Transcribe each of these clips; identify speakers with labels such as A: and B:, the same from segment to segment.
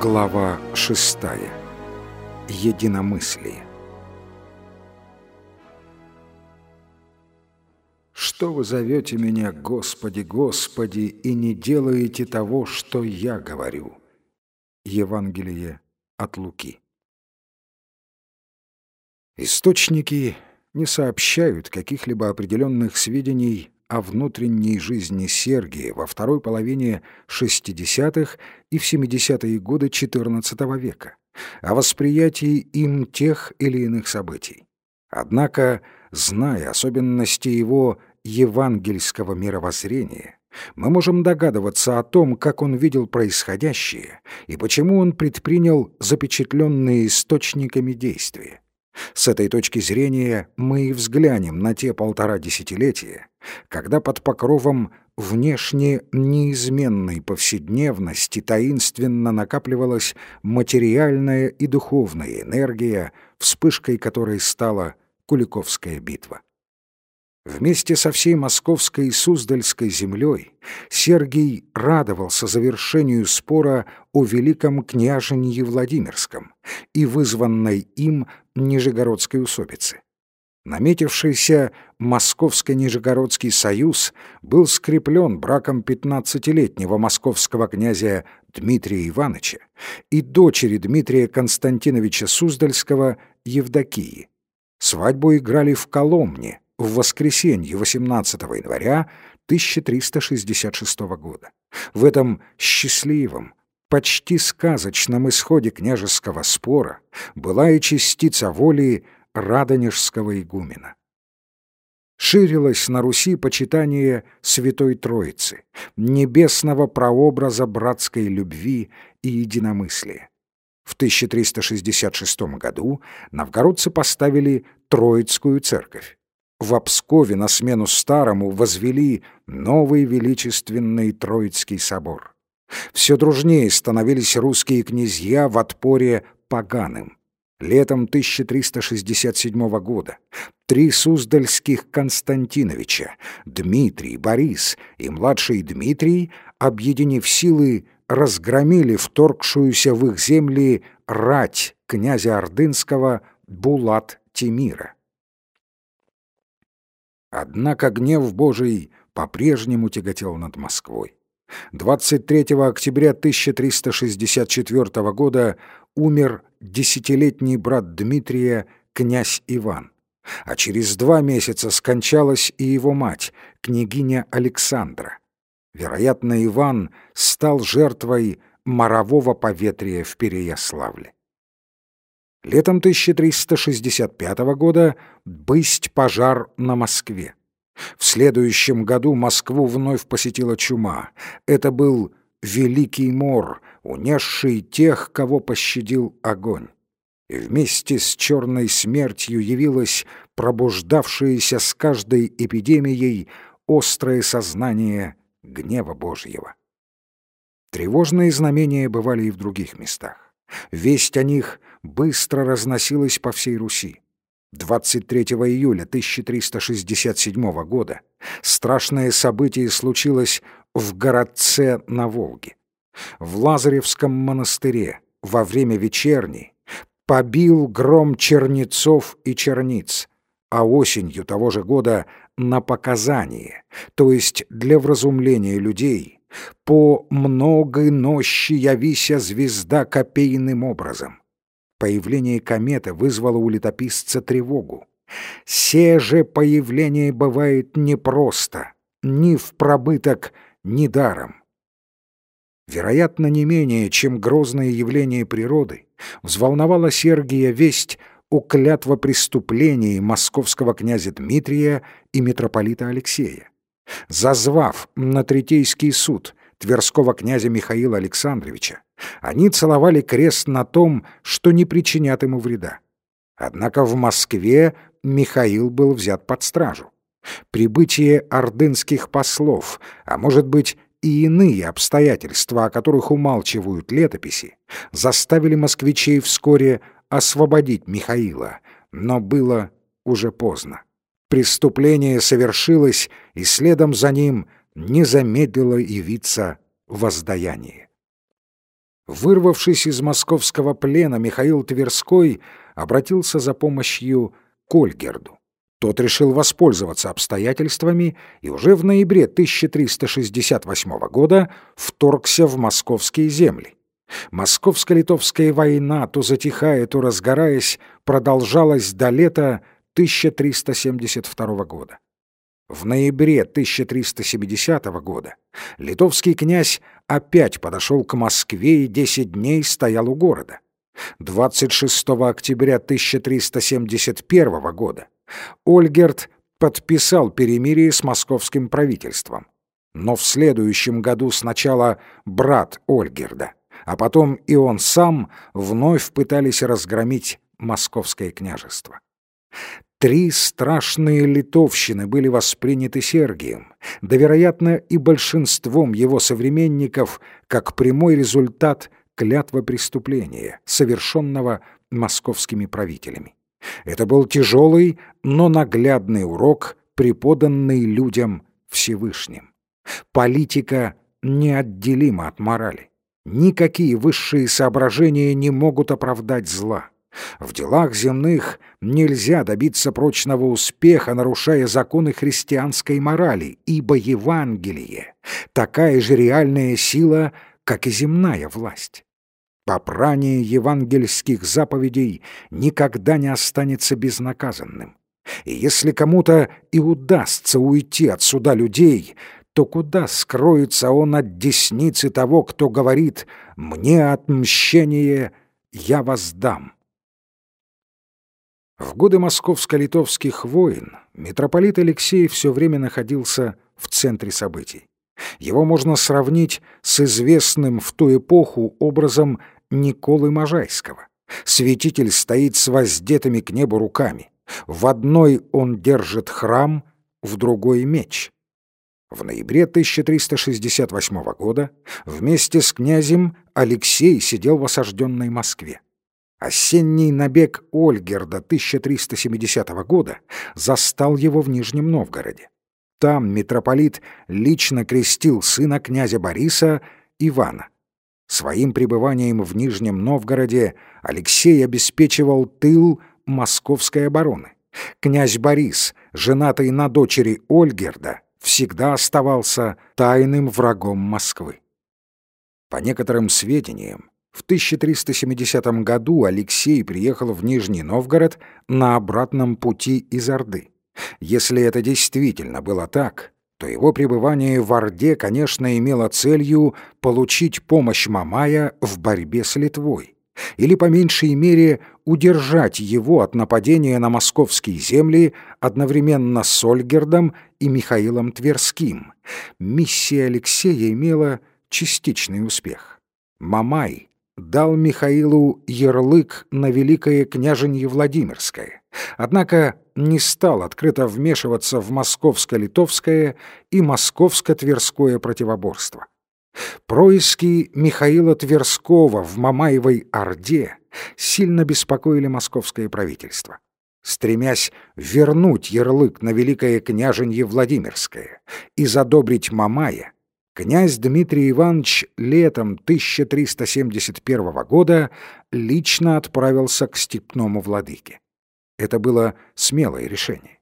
A: Глава шестая. Единомыслие. Что вы зовете меня, Господи, Господи, и не делаете того, что я говорю? Евангелие от Луки. Источники не сообщают каких-либо определенных сведений о внутренней жизни Сергия во второй половине 60-х и в 70-е годы XIV века, о восприятии им тех или иных событий. Однако, зная особенности его евангельского мировоззрения, мы можем догадываться о том, как он видел происходящее и почему он предпринял запечатленные источниками действия. С этой точки зрения мы и взглянем на те полтора десятилетия, когда под покровом внешне неизменной повседневности таинственно накапливалась материальная и духовная энергия, вспышкой которой стала Куликовская битва. Вместе со всей московской и суздальской землей Сергий радовался завершению спора о великом княженье Владимирском и вызванной им Нижегородской усобицы. Наметившийся Московско-Нижегородский союз был скреплен браком пятнадцатилетнего московского князя Дмитрия Ивановича и дочери Дмитрия Константиновича Суздальского Евдокии. Свадьбу играли в Коломне в воскресенье 18 января 1366 года. В этом счастливом, почти сказочном исходе княжеского спора была и частица воли радонежского игумена. Ширилось на Руси почитание Святой Троицы, небесного прообраза братской любви и единомыслия. В 1366 году новгородцы поставили Троицкую церковь. В Обскове на смену старому возвели новый величественный Троицкий собор. Все дружнее становились русские князья в отпоре поганым. Летом 1367 года три суздальских Константиновича, Дмитрий, Борис и младший Дмитрий, объединив силы, разгромили вторгшуюся в их земли рать князя Ордынского Булат Тимира. Однако гнев Божий по-прежнему тяготел над Москвой. 23 октября 1364 года умер десятилетний брат Дмитрия, князь Иван. А через два месяца скончалась и его мать, княгиня Александра. Вероятно, Иван стал жертвой морового поветрия в Переяславле. Летом 1365 года бысть пожар на Москве. В следующем году Москву вновь посетила чума. Это был Великий Мор, унесший тех, кого пощадил огонь. И вместе с черной смертью явилось пробуждавшееся с каждой эпидемией острое сознание гнева Божьего. Тревожные знамения бывали и в других местах. Весть о них быстро разносилась по всей Руси. 23 июля 1367 года страшное событие случилось в городце на Волге. В Лазаревском монастыре во время вечерней побил гром чернецов и черниц, а осенью того же года на показание, то есть для вразумления людей, по многой нощи явися звезда копейным образом. Появление кометы вызвало у летописца тревогу. Се же появление бывает непросто, ни в пробыток, ни даром. Вероятно, не менее, чем грозное явление природы, взволновала Сергия весть о клятвопреступлении московского князя Дмитрия и митрополита Алексея. Зазвав на Третейский суд Тверского князя Михаила Александровича, они целовали крест на том, что не причинят ему вреда. Однако в Москве Михаил был взят под стражу. Прибытие ордынских послов, а может быть и иные обстоятельства, о которых умалчивают летописи, заставили москвичей вскоре освободить Михаила, но было уже поздно. Преступление совершилось, и следом за ним не замедлило явиться воздаяние. Вырвавшись из московского плена, Михаил Тверской обратился за помощью к Ольгерду. Тот решил воспользоваться обстоятельствами и уже в ноябре 1368 года вторгся в московские земли. Московско-литовская война, то затихая, то разгораясь, продолжалась до лета 1372 года. В ноябре 1370 года литовский князь опять подошел к Москве и 10 дней стоял у города. 26 октября 1371 года Ольгерт подписал перемирие с московским правительством. Но в следующем году сначала брат Ольгерда, а потом и он сам вновь пытались разгромить московское княжество. Три страшные литовщины были восприняты Сергием, да, вероятно, и большинством его современников, как прямой результат клятва преступления, совершенного московскими правителями. Это был тяжелый, но наглядный урок, преподанный людям Всевышним. Политика неотделима от морали. Никакие высшие соображения не могут оправдать зла. В делах земных нельзя добиться прочного успеха, нарушая законы христианской морали, ибо Евангелие — такая же реальная сила, как и земная власть. Попрание евангельских заповедей никогда не останется безнаказанным. И если кому-то и удастся уйти от суда людей, то куда скроется он от десницы того, кто говорит «мне отмщение я воздам»? В годы московско-литовских войн митрополит Алексей все время находился в центре событий. Его можно сравнить с известным в ту эпоху образом Николы Можайского. Святитель стоит с воздетыми к небу руками. В одной он держит храм, в другой — меч. В ноябре 1368 года вместе с князем Алексей сидел в осажденной Москве. Осенний набег Ольгерда 1370 года застал его в Нижнем Новгороде. Там митрополит лично крестил сына князя Бориса Ивана. Своим пребыванием в Нижнем Новгороде Алексей обеспечивал тыл московской обороны. Князь Борис, женатый на дочери Ольгерда, всегда оставался тайным врагом Москвы. По некоторым сведениям, в 1370 году Алексей приехал в Нижний Новгород на обратном пути из Орды. Если это действительно было так, то его пребывание в Орде, конечно, имело целью получить помощь Мамая в борьбе с Литвой, или, по меньшей мере, удержать его от нападения на московские земли одновременно с Ольгердом и Михаилом Тверским. Миссия Алексея имела частичный успех. Мамай дал Михаилу ярлык на Великое княженье Владимирское, однако не стал открыто вмешиваться в московско-литовское и московско-тверское противоборство. Происки Михаила Тверского в Мамаевой Орде сильно беспокоили московское правительство. Стремясь вернуть ярлык на Великое княженье Владимирское и задобрить Мамая, князь Дмитрий Иванович летом 1371 года лично отправился к степному владыке. Это было смелое решение.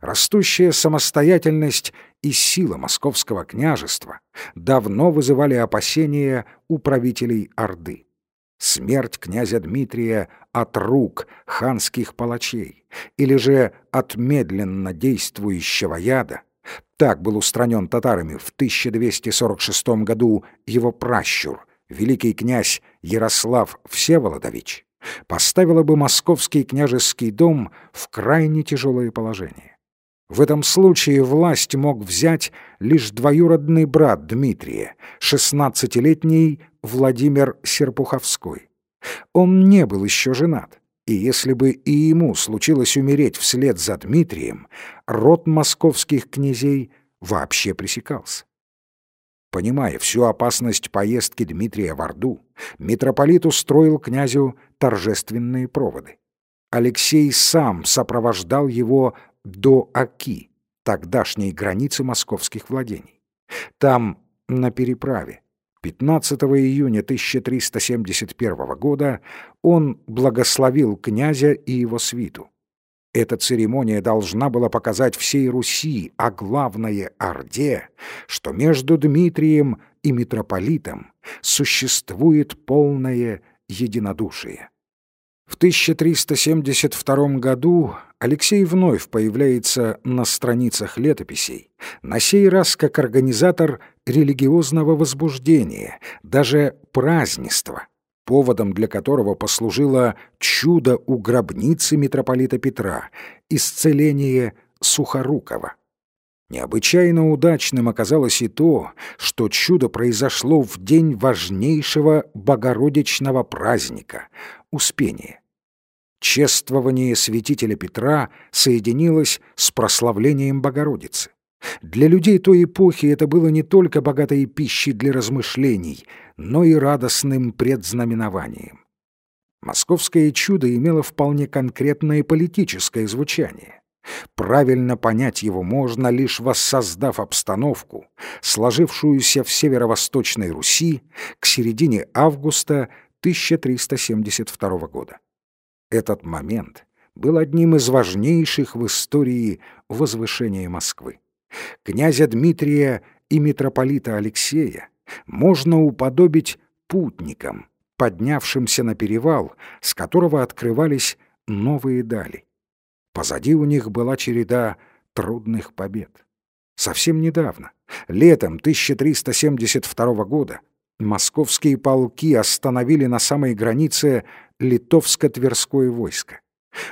A: Растущая самостоятельность и сила московского княжества давно вызывали опасения у правителей Орды. Смерть князя Дмитрия от рук ханских палачей или же от медленно действующего яда так был устранен татарами в 1246 году его пращур, великий князь Ярослав Всеволодович, поставило бы московский княжеский дом в крайне тяжелое положение. В этом случае власть мог взять лишь двоюродный брат Дмитрия, шестнадцатилетний Владимир Серпуховской. Он не был еще женат, и если бы и ему случилось умереть вслед за Дмитрием, род московских князей вообще пресекался. Понимая всю опасность поездки Дмитрия в Орду, митрополит устроил князю торжественные проводы. Алексей сам сопровождал его до Аки, тогдашней границы московских владений. Там, на переправе, 15 июня 1371 года он благословил князя и его свиту. Эта церемония должна была показать всей Руси, а главное — Орде, что между Дмитрием и митрополитом существует полное единодушие. В 1372 году Алексей вновь появляется на страницах летописей, на сей раз как организатор религиозного возбуждения, даже празднества, поводом для которого послужило чудо у гробницы митрополита Петра, исцеление Сухорукова. Необычайно удачным оказалось и то, что чудо произошло в день важнейшего богородичного праздника — Успения. Чествование святителя Петра соединилось с прославлением Богородицы. Для людей той эпохи это было не только богатой пищей для размышлений, но и радостным предзнаменованием. Московское чудо имело вполне конкретное политическое звучание. Правильно понять его можно, лишь воссоздав обстановку, сложившуюся в северо-восточной Руси к середине августа 1372 года. Этот момент был одним из важнейших в истории возвышения Москвы. Князя Дмитрия и митрополита Алексея можно уподобить путникам, поднявшимся на перевал, с которого открывались новые дали. Позади у них была череда трудных побед. Совсем недавно, летом 1372 года, московские полки остановили на самой границе литовско-тверское войско.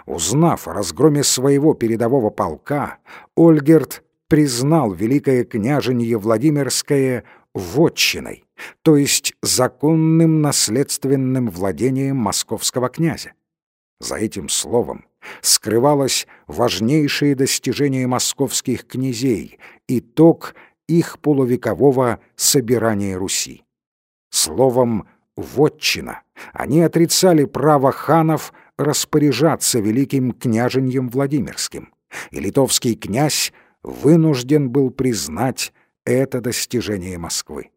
A: Узнав о разгроме своего передового полка, Ольгерт признал Великое княженье Владимирское вотчиной, то есть законным наследственным владением московского князя. За этим словом скрывалось важнейшее достижение московских князей, итог их полувекового собирания Руси. Словом «вотчина» они отрицали право ханов распоряжаться великим княженьем Владимирским, и литовский князь вынужден был признать это достижение Москвы.